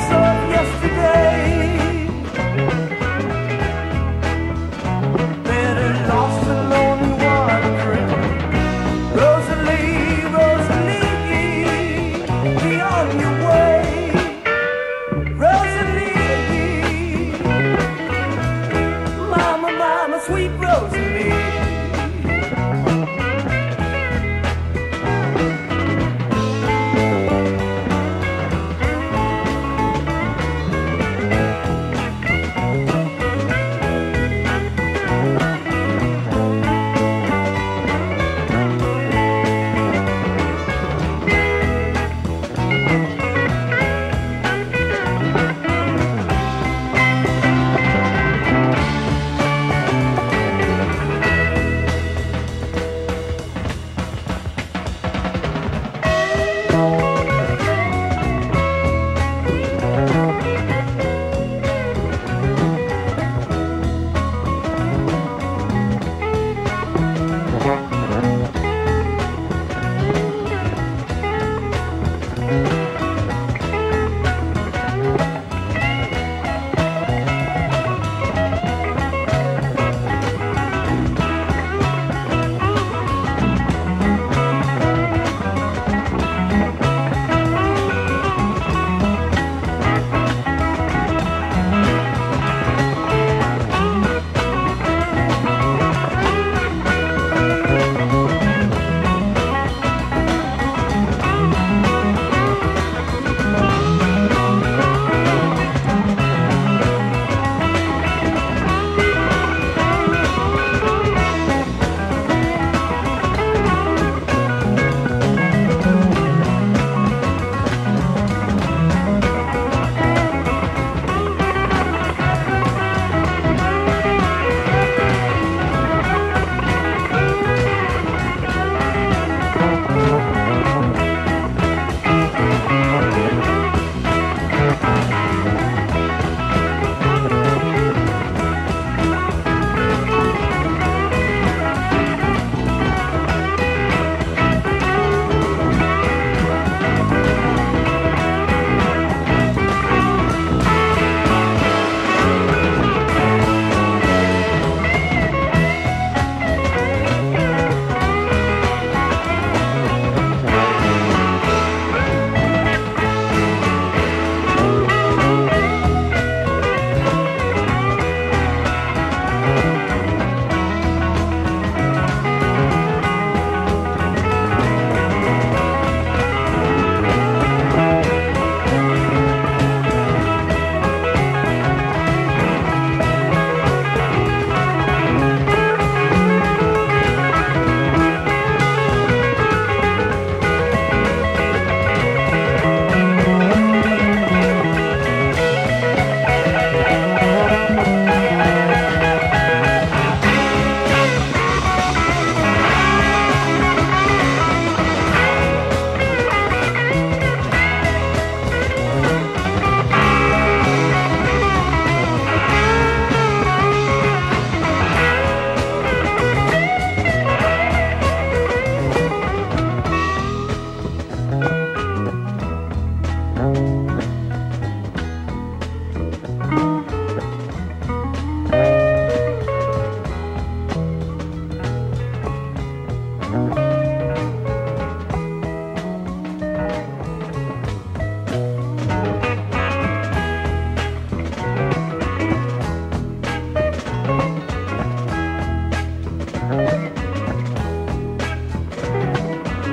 so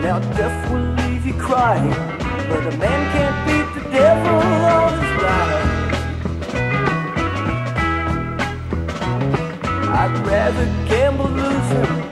Now death will leave you crying. But a man can't beat the devil on his ride I'd rather gamble losing